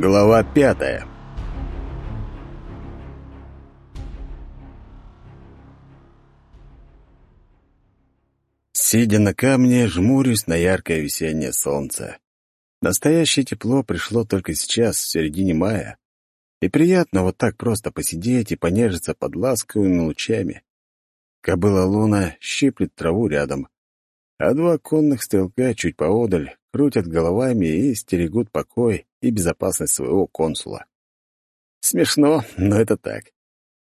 Глава пятая Сидя на камне, жмурюсь на яркое весеннее солнце. Настоящее тепло пришло только сейчас, в середине мая. И приятно вот так просто посидеть и понежиться под ласковыми лучами. Кобыла луна щиплет траву рядом, а два конных стрелка чуть поодаль крутят головами и стерегут покой, и безопасность своего консула. Смешно, но это так.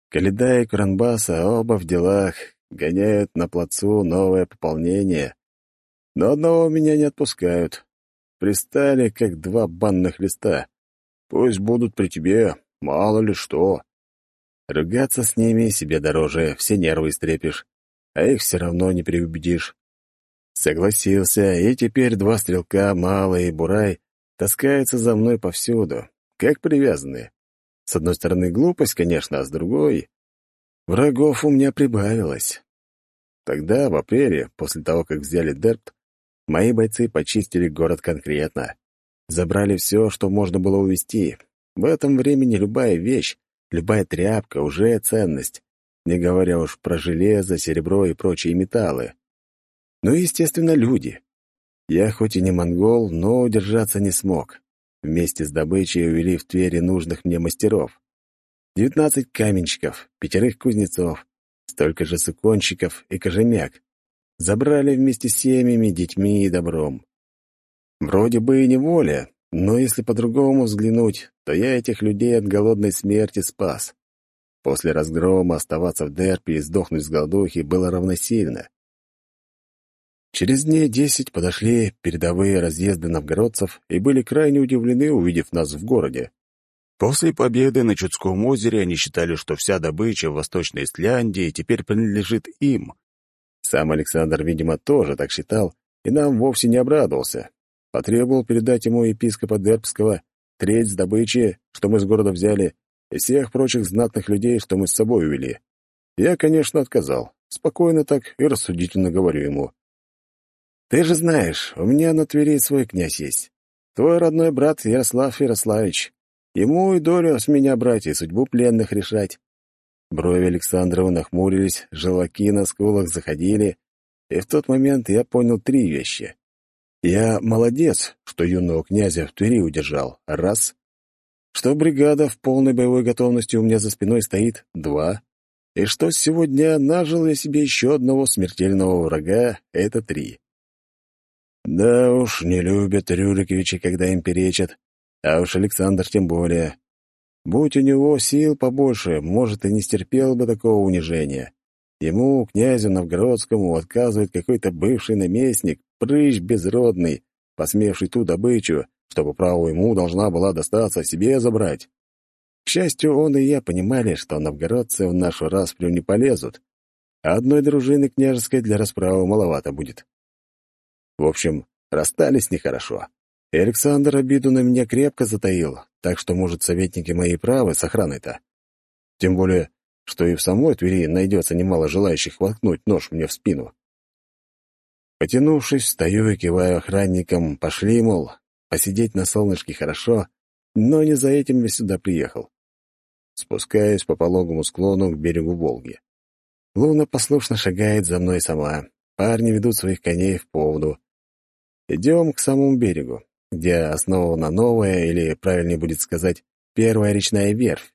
Каледа и Кранбаса оба в делах, гоняют на плацу новое пополнение. Но одного меня не отпускают. Пристали, как два банных листа. Пусть будут при тебе, мало ли что. Ругаться с ними себе дороже, все нервы истрепишь, а их все равно не переубедишь. Согласился, и теперь два стрелка, Мала и Бурай, таскается за мной повсюду, как привязанные. С одной стороны, глупость, конечно, а с другой... Врагов у меня прибавилось. Тогда, в апреле, после того, как взяли Дерпт, мои бойцы почистили город конкретно. Забрали все, что можно было увезти. В этом времени любая вещь, любая тряпка уже ценность, не говоря уж про железо, серебро и прочие металлы. Ну и, естественно, люди. Я хоть и не монгол, но удержаться не смог. Вместе с добычей увели в Твери нужных мне мастеров. Девятнадцать каменщиков, пятерых кузнецов, столько же суконщиков и кожемяк. Забрали вместе с семьями, детьми и добром. Вроде бы и не воля, но если по-другому взглянуть, то я этих людей от голодной смерти спас. После разгрома оставаться в Дерпе и сдохнуть с голодухи было равносильно. Через дней десять подошли передовые разъезды новгородцев и были крайне удивлены, увидев нас в городе. После победы на Чудском озере они считали, что вся добыча в Восточной Исляндии теперь принадлежит им. Сам Александр, видимо, тоже так считал, и нам вовсе не обрадовался. Потребовал передать ему епископа Дербского треть с добычи, что мы с города взяли, и всех прочих знатных людей, что мы с собой увели. Я, конечно, отказал. Спокойно так и рассудительно говорю ему. Ты же знаешь, у меня на Твери свой князь есть. Твой родной брат Ярослав Ярославич. Ему и долю с меня брать, и судьбу пленных решать». Брови Александрова нахмурились, желаки на скулах заходили, и в тот момент я понял три вещи. Я молодец, что юного князя в Твери удержал, раз. Что бригада в полной боевой готовности у меня за спиной стоит, два. И что сегодня нажил я себе еще одного смертельного врага, это три. Да уж, не любят Рюриковичи, когда им перечат. А уж Александр тем более. Будь у него сил побольше, может, и не стерпел бы такого унижения. Ему, князю Новгородскому, отказывает какой-то бывший наместник, прыщ безродный, посмевший ту добычу, чтобы по праву ему должна была достаться, себе забрать. К счастью, он и я понимали, что новгородцы в нашу распрю не полезут, одной дружины княжеской для расправы маловато будет. В общем, расстались нехорошо. И Александр обиду на меня крепко затаил, так что, может, советники мои правы с охраной-то. Тем более, что и в самой Твери найдется немало желающих воткнуть нож мне в спину. Потянувшись, стою и киваю охранникам, пошли, мол, посидеть на солнышке хорошо, но не за этим я сюда приехал. Спускаюсь по пологому склону к берегу Волги. Луна послушно шагает за мной сама, парни ведут своих коней в поводу, идем к самому берегу, где основана новая, или, правильнее будет сказать, первая речная верфь.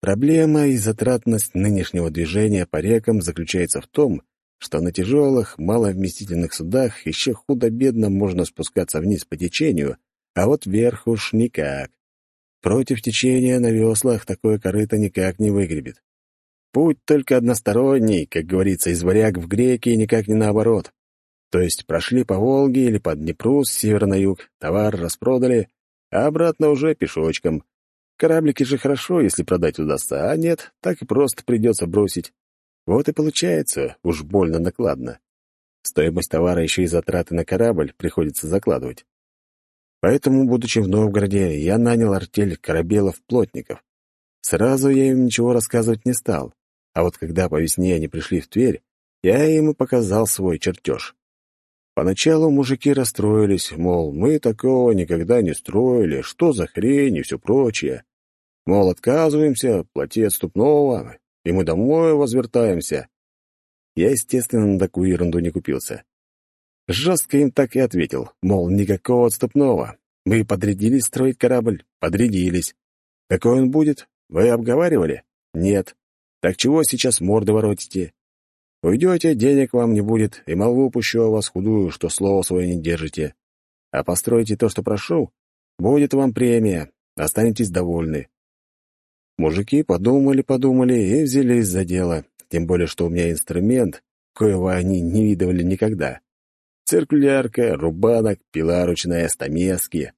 Проблема и затратность нынешнего движения по рекам заключается в том, что на тяжелых, маловместительных судах еще худо-бедно можно спускаться вниз по течению, а вот вверх уж никак. Против течения на веслах такое корыто никак не выгребет. Путь только односторонний, как говорится, из варяг в греки и никак не наоборот. То есть прошли по Волге или по Днепру с севера на юг, товар распродали, а обратно уже пешочком. Кораблики же хорошо, если продать удастся, а нет, так и просто придется бросить. Вот и получается, уж больно накладно. Стоимость товара еще и затраты на корабль приходится закладывать. Поэтому, будучи в Новгороде, я нанял артель корабелов-плотников. Сразу я им ничего рассказывать не стал, а вот когда по весне они пришли в Тверь, я им и показал свой чертеж. Поначалу мужики расстроились, мол, мы такого никогда не строили, что за хрень и все прочее. Мол, отказываемся, плати отступного, и мы домой возвертаемся. Я, естественно, на такую ерунду не купился. Жестко им так и ответил, мол, никакого отступного. Мы подрядились строить корабль, подрядились. Какой он будет? Вы обговаривали? Нет. Так чего сейчас морды воротите? Уйдете, денег вам не будет, и молву пущу о вас худую, что слово свое не держите. А построите то, что прошу, будет вам премия, останетесь довольны». Мужики подумали-подумали и взялись за дело, тем более, что у меня инструмент, коего они не видывали никогда. Циркулярка, рубанок, пила ручная, стамески.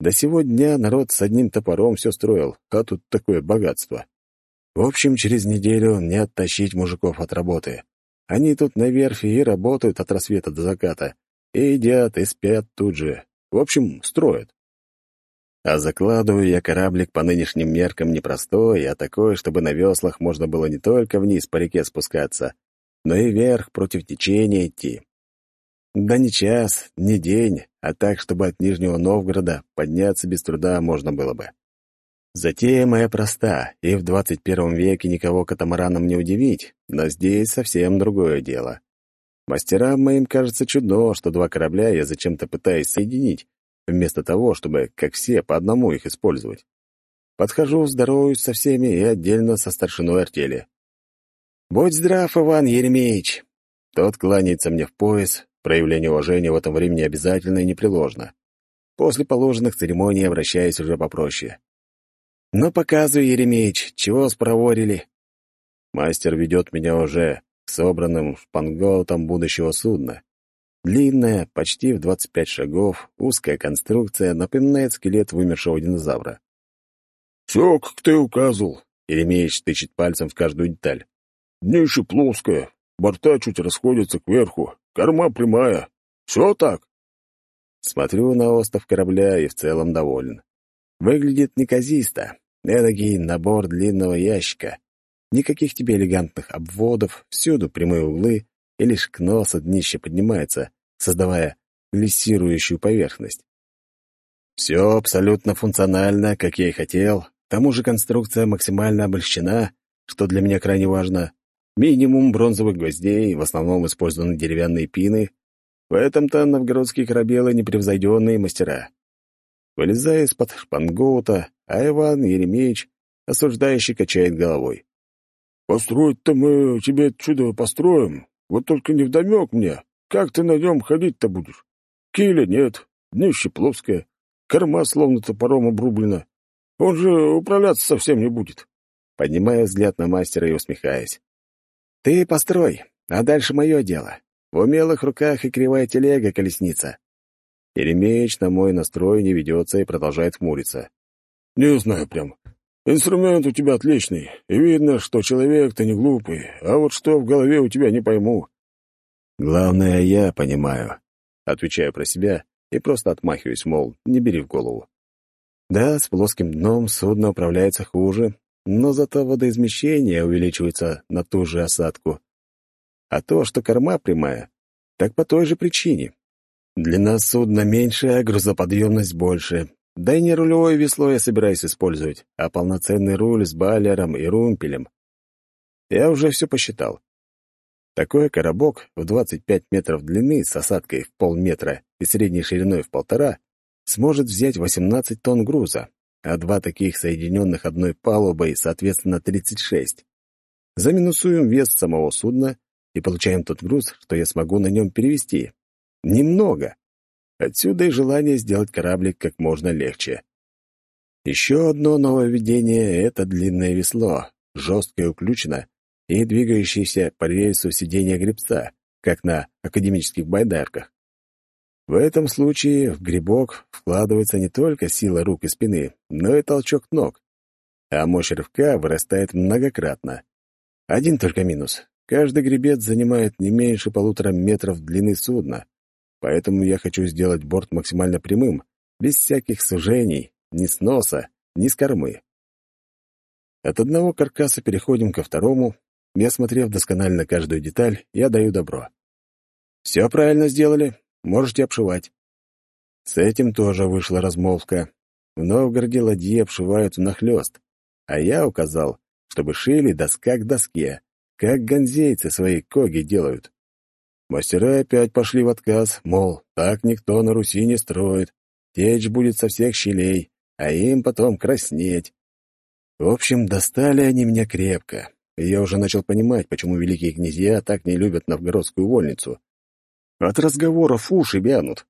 До сегодня дня народ с одним топором все строил, а тут такое богатство. В общем, через неделю мне оттащить мужиков от работы. Они тут на верфи и работают от рассвета до заката. И едят, и спят тут же. В общем, строят. А закладываю я кораблик по нынешним меркам не простой, а такой, чтобы на веслах можно было не только вниз по реке спускаться, но и вверх против течения идти. Да не час, не день, а так, чтобы от Нижнего Новгорода подняться без труда можно было бы. Затея моя проста, и в 21 веке никого катамараном не удивить, но здесь совсем другое дело. Мастерам моим кажется чудно, что два корабля я зачем-то пытаюсь соединить, вместо того, чтобы, как все, по одному их использовать. Подхожу, здороваюсь со всеми и отдельно со старшиной артели. «Будь здрав, Иван Еремеевич!» Тот кланяется мне в пояс, проявление уважения в этом времени обязательно и непреложно. После положенных церемоний обращаюсь уже попроще. «Ну, показывай, Еремеич, чего спроворили?» Мастер ведет меня уже к собранным шпангоутам будущего судна. Длинная, почти в 25 шагов, узкая конструкция напоминает скелет вымершего динозавра. «Все, как ты указывал», — Еремеич тычет пальцем в каждую деталь. «Днище плоское, борта чуть расходятся кверху, корма прямая. Все так?» Смотрю на остов корабля и в целом доволен. Выглядит неказисто. Эдакий набор длинного ящика. Никаких тебе элегантных обводов, всюду прямые углы, и лишь к носу днище поднимается, создавая глиссирующую поверхность. Все абсолютно функционально, как я и хотел. К тому же конструкция максимально облегчена, что для меня крайне важно. Минимум бронзовых гвоздей, в основном использованы деревянные пины. В этом-то новгородские корабелы непревзойденные мастера. Вылезая из-под шпангоута, а Иван Еремеевич осуждающе качает головой. «Построить-то мы тебе чудо построим, вот только не невдомек мне. Как ты на нем ходить-то будешь? Киля нет, днище плоское, корма словно топором обрублена. Он же управляться совсем не будет». Поднимая взгляд на мастера и усмехаясь. «Ты построй, а дальше мое дело. В умелых руках и кривая телега колесница. Еремеевич на мой настрой не ведется и продолжает хмуриться. «Не знаю прям. Инструмент у тебя отличный. И видно, что человек-то не глупый, а вот что в голове у тебя не пойму». «Главное, я понимаю», — отвечаю про себя и просто отмахиваюсь, мол, не бери в голову. Да, с плоским дном судно управляется хуже, но зато водоизмещение увеличивается на ту же осадку. А то, что корма прямая, так по той же причине. Длина судна меньше, а грузоподъемность больше. Да и не рулевое весло я собираюсь использовать, а полноценный руль с баллером и румпелем. Я уже все посчитал. Такой коробок в 25 метров длины с осадкой в полметра и средней шириной в полтора сможет взять 18 тонн груза, а два таких, соединенных одной палубой, соответственно, 36. Заминусуем вес самого судна и получаем тот груз, что я смогу на нем перевести, Немного. Отсюда и желание сделать кораблик как можно легче. Еще одно нововведение — это длинное весло, жесткое уключено и двигающееся по рельсу сиденья гребца, как на академических байдарках. В этом случае в грибок вкладывается не только сила рук и спины, но и толчок ног, а мощь рывка вырастает многократно. Один только минус. Каждый гребец занимает не меньше полутора метров длины судна, Поэтому я хочу сделать борт максимально прямым, без всяких сужений, ни с носа, ни с кормы. От одного каркаса переходим ко второму. Я осмотрев досконально каждую деталь, я даю добро. «Все правильно сделали. Можете обшивать». С этим тоже вышла размолвка. В Новгороде ладьи обшивают внахлёст, а я указал, чтобы шили доска к доске, как ганзейцы свои коги делают. Мастера опять пошли в отказ, мол, так никто на Руси не строит, течь будет со всех щелей, а им потом краснеть. В общем, достали они меня крепко, и я уже начал понимать, почему великие князья так не любят новгородскую вольницу. От разговоров уши вянут.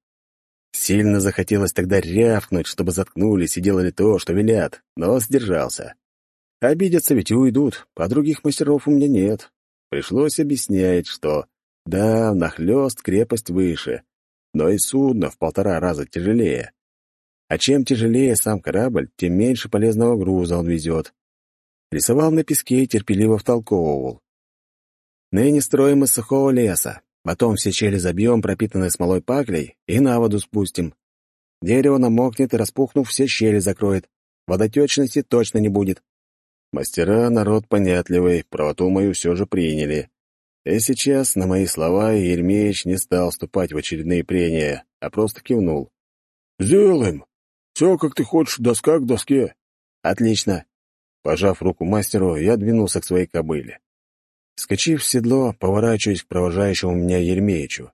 Сильно захотелось тогда рявкнуть, чтобы заткнулись и делали то, что велят, но сдержался. Обидятся ведь и уйдут, а других мастеров у меня нет. Пришлось объяснять, что да, нахлёст крепость выше, но и судно в полтора раза тяжелее. А чем тяжелее сам корабль, тем меньше полезного груза он везет. Рисовал на песке и терпеливо втолковывал. Ныне строим из сухого леса, потом все щели забьем, пропитанной смолой паклей, и на воду спустим. Дерево намокнет и, распухнув, все щели закроет. Водотечности точно не будет. Мастера — народ понятливый, правоту мою все же приняли. И сейчас на мои слова Ермеич не стал вступать в очередные прения, а просто кивнул. «Сделаем! Все, как ты хочешь, доска к доске!» «Отлично!» Пожав руку мастеру, я двинулся к своей кобыле. Скочив в седло, поворачиваюсь к провожающему меня Ермеичу.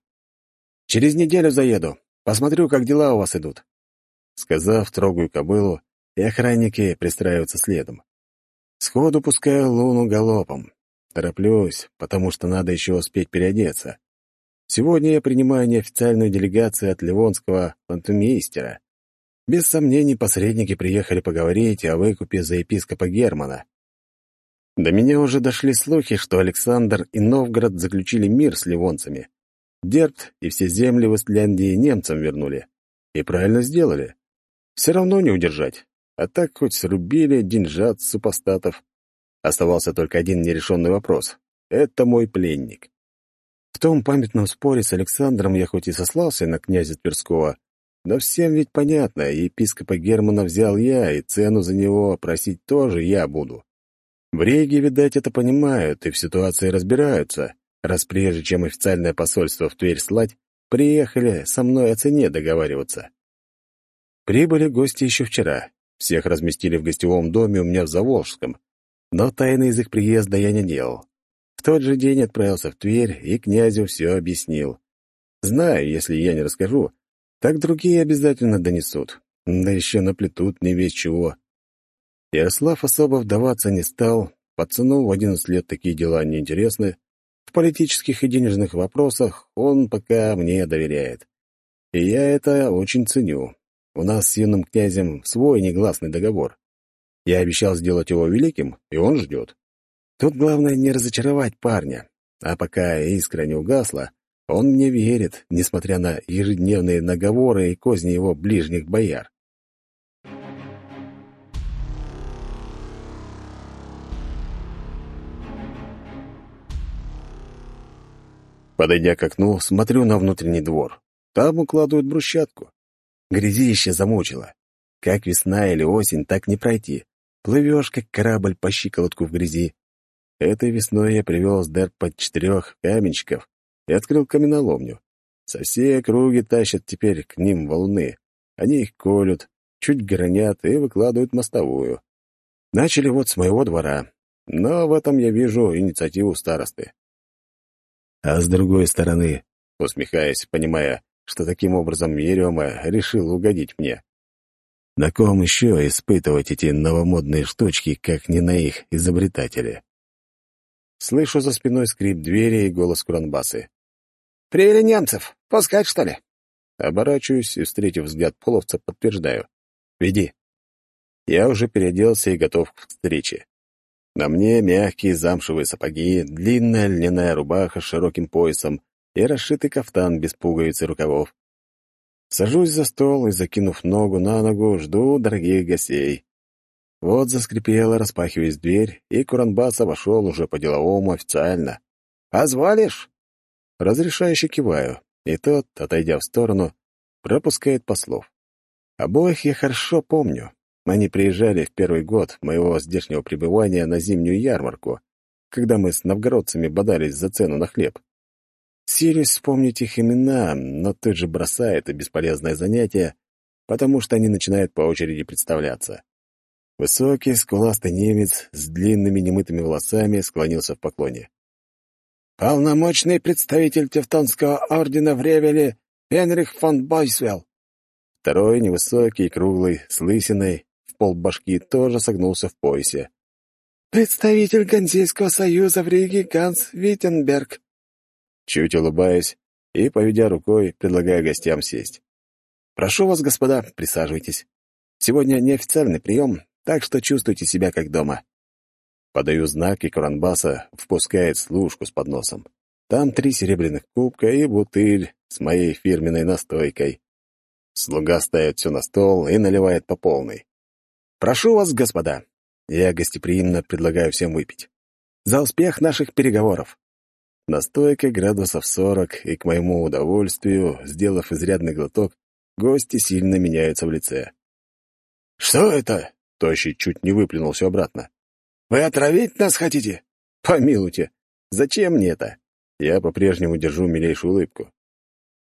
«Через неделю заеду. Посмотрю, как дела у вас идут». Сказав, трогаю кобылу, и охранники пристраиваются следом. Сходу пускаю луну галопом. Тороплюсь, потому что надо еще успеть переодеться. Сегодня я принимаю неофициальную делегацию от ливонского пантумейстера. Без сомнений, посредники приехали поговорить о выкупе за епископа Германа. До меня уже дошли слухи, что Александр и Новгород заключили мир с ливонцами. Дербт и все земли в Истляндии немцам вернули. И правильно сделали. Все равно не удержать. А так хоть срубили деньжат супостатов. Оставался только один нерешенный вопрос. Это мой пленник. В том памятном споре с Александром я хоть и сослался на князя Тверского, но всем ведь понятно, епископа Германа взял я, и цену за него просить тоже я буду. В Риге, видать, это понимают и в ситуации разбираются, раз прежде чем официальное посольство в Тверь слать, приехали со мной о цене договариваться. Прибыли гости еще вчера. Всех разместили в гостевом доме у меня в Заволжском, но тайный из их приезда я не делал. В тот же день отправился в Тверь и князю все объяснил. Знаю, если я не расскажу, так другие обязательно донесут, да еще наплетут не весь чего. Ярослав особо вдаваться не стал, пацану в одиннадцать лет такие дела неинтересны, в политических и денежных вопросах он пока мне доверяет. И я это очень ценю. У нас с юным князем свой негласный договор. Я обещал сделать его великим, и он ждет. Тут главное не разочаровать парня. А пока искра не угасла, он мне верит, несмотря на ежедневные наговоры и козни его ближних бояр. Подойдя к окну, смотрю на внутренний двор. Там укладывают брусчатку. Грязище замучило. Как весна или осень, так не пройти. Плывешь, как корабль по щиколотку в грязи. Этой весной я привел дыр под четырех каменщиков и открыл каменоломню. Со всей округи тащат теперь к ним волны. Они их колют, чуть гранят и выкладывают мостовую. Начали вот с моего двора, но в этом я вижу инициативу старосты. А с другой стороны, усмехаясь, понимая, что таким образом Ерема решил угодить мне, на ком еще испытывать эти новомодные штучки, как не на их изобретателе? Слышу за спиной скрип двери и голос Кронбасы. «Привели немцев! Пускать, что ли?» Оборачиваюсь и, встретив взгляд половца, подтверждаю. «Веди». Я уже переоделся и готов к встрече. На мне мягкие замшевые сапоги, длинная льняная рубаха с широким поясом и расшитый кафтан без пуговиц и рукавов. Сажусь за стол и, закинув ногу на ногу, жду дорогих гостей. Вот заскрипела, распахиваясь дверь, и Куранбас обошел уже по-деловому официально. «Позволишь?» Разрешающе киваю, и тот, отойдя в сторону, пропускает послов. Обоих я хорошо помню. Они приезжали в первый год моего здешнего пребывания на зимнюю ярмарку, когда мы с новгородцами бодались за цену на хлеб. Силюсь вспомнить их имена, но тут же бросает это бесполезное занятие, потому что они начинают по очереди представляться. Высокий, скуластый немец с длинными немытыми волосами склонился в поклоне. «Полномочный представитель Тевтонского ордена в Ревеле Энрих фон Бойсвелл!» Второй, невысокий, круглый, с лысиной, в полбашки тоже согнулся в поясе. «Представитель Ганзейского союза в Риге Ганс Виттенберг!» чуть улыбаясь и, поведя рукой, предлагая гостям сесть. «Прошу вас, господа, присаживайтесь. Сегодня неофициальный прием, так что чувствуйте себя как дома». Подаю знак, и Куранбаса впускает служку с подносом. Там три серебряных кубка и бутыль с моей фирменной настойкой. Слуга ставит все на стол и наливает по полной. «Прошу вас, господа!» Я гостеприимно предлагаю всем выпить. «За успех наших переговоров!» На Настойка градусов сорок, и, к моему удовольствию, сделав изрядный глоток, гости сильно меняются в лице. «Что это?» — Тощий чуть не выплюнул все обратно. «Вы отравить нас хотите?» «Помилуйте! Зачем мне это?» Я по-прежнему держу милейшую улыбку.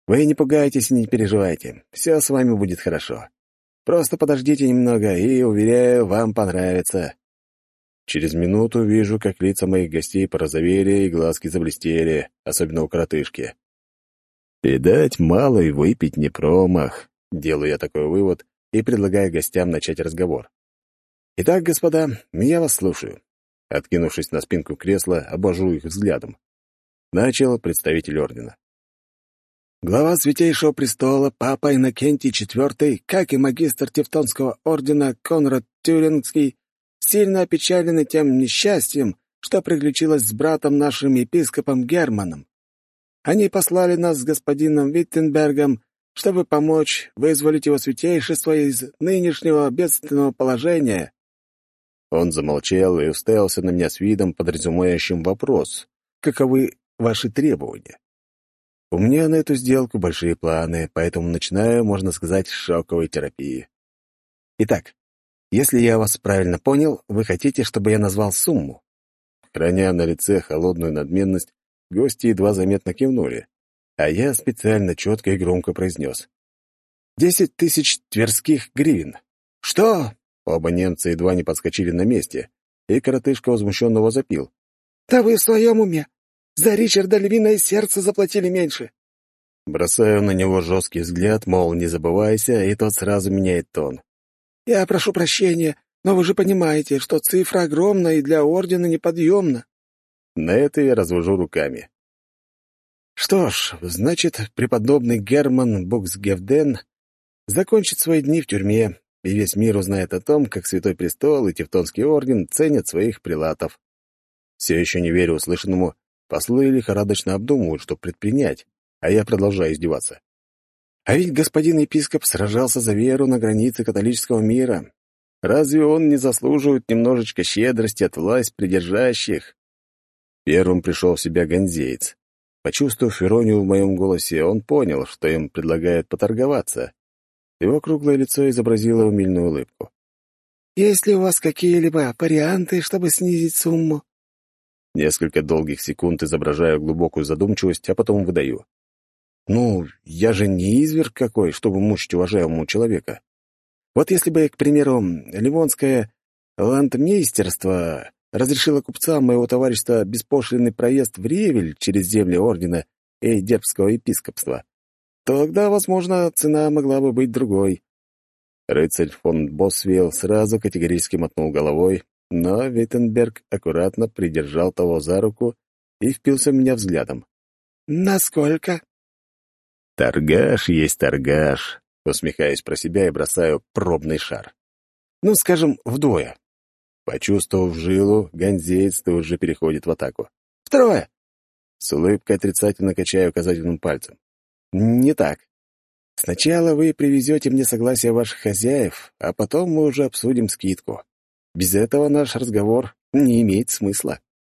«Вы не пугайтесь и не переживайте. Все с вами будет хорошо. Просто подождите немного, и, уверяю, вам понравится». Через минуту вижу, как лица моих гостей порозовели и глазки заблестели, особенно у коротышки. Видать, мало и выпить не промах. Делаю я такой вывод и предлагаю гостям начать разговор. Итак, господа, я вас слушаю. Откинувшись на спинку кресла, обожу их взглядом. Начал представитель ордена. Глава Святейшего Престола, Папа Иннокентий IV, как и магистр Тевтонского ордена Конрад Тюрингский, сильно опечалены тем несчастьем, что приключилось с братом нашим епископом Германом. Они послали нас с господином Виттенбергом, чтобы помочь вызволить его святейшество из нынешнего бедственного положения». Он замолчал и уставился на меня с видом, подразумевающим вопрос. «Каковы ваши требования?» «У меня на эту сделку большие планы, поэтому начинаю, можно сказать, с шоковой терапии. Итак, если я вас правильно понял, вы хотите, чтобы я назвал сумму?» Храня на лице холодную надменность, гости едва заметно кивнули, а я специально четко и громко произнес. «Десять тысяч тверских гривен». «Что?» Оба немца едва не подскочили на месте, и коротышка возмущенного запил. «Да вы в своем уме! За Ричарда львиное сердце заплатили меньше!» Бросаю на него жесткий взгляд, мол, не забывайся, и тот сразу меняет тон. Я прошу прощения, но вы же понимаете, что цифра огромна и для Ордена неподъемна». На это я развожу руками. Что ж, значит, преподобный Герман Буксгевден закончит свои дни в тюрьме, и весь мир узнает о том, как Святой Престол и Тевтонский Орден ценят своих прилатов. Все еще не верю услышанному, послы лихорадочно обдумывают, что предпринять, а я продолжаю издеваться. А ведь господин епископ сражался за веру на границе католического мира. Разве он не заслуживает немножечко щедрости от власть придержащих? Первым пришел в себя гонзеец. Почувствовав иронию в моем голосе, он понял, что им предлагают поторговаться. Его круглое лицо изобразило умильную улыбку. «Есть ли у вас какие-либо варианты, чтобы снизить сумму?» Несколько долгих секунд изображаю глубокую задумчивость, а потом выдаю. Ну, я же не изверг какой, чтобы мучить уважаемого человека. Вот если бы, к примеру, ливонское ландмейстерство разрешило купцам моего товарища беспошлинный проезд в Ревель через земли ордена и дербского епископства, тогда, возможно, цена могла бы быть другой. Рыцарь фон Босвилл сразу категорически мотнул головой, но Виттенберг аккуратно придержал того за руку и впился в меня взглядом. «Насколько?» Торгаш есть торгаш, усмехаясь про себя и бросаю пробный шар. Ну, скажем, вдвое. Почувствовав жилу, гонзеец тут же переходит в атаку. Второе. С улыбкой отрицательно качаю указательным пальцем. Не так. Сначала вы привезете мне согласие ваших хозяев, а потом мы уже обсудим скидку. Без этого наш разговор не имеет смысла.